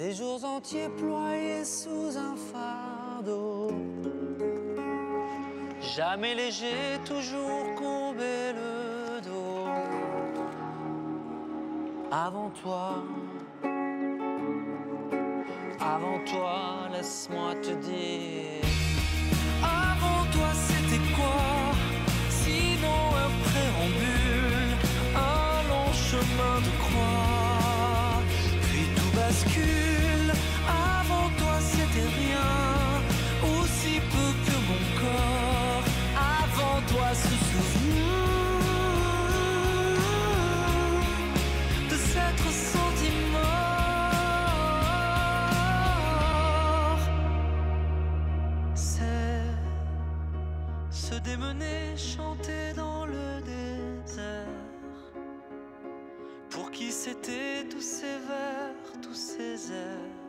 des jours entiers ployés sous un fardeau. Jamais léger, toujours courbé le dos. Avant toi, avant toi, laisse-moi te dire. Se démener, chanter dans le désert. Pour qui c'était tous ces vers, tous ces airs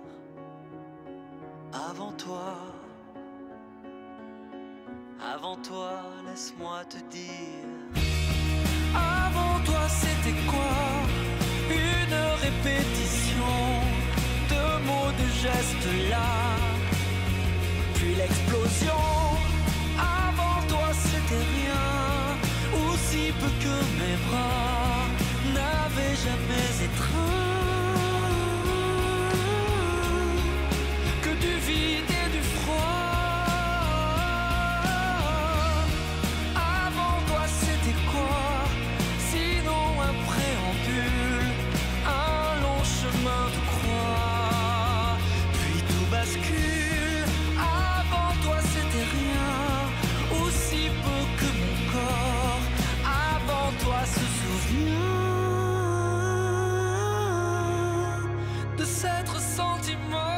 Avant toi, avant toi, laisse-moi te dire. Avant toi, c'était quoi Une répétition de mots, de gestes là. Peu que mes bras n'avaient jamais étreint. S'être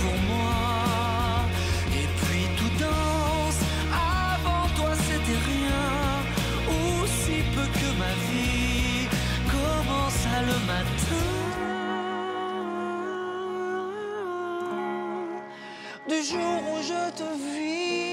pour moi. Et puis tout danse. Avant toi, c'était rien, aussi peu que ma vie commence à le matin. Du jour où je te vis.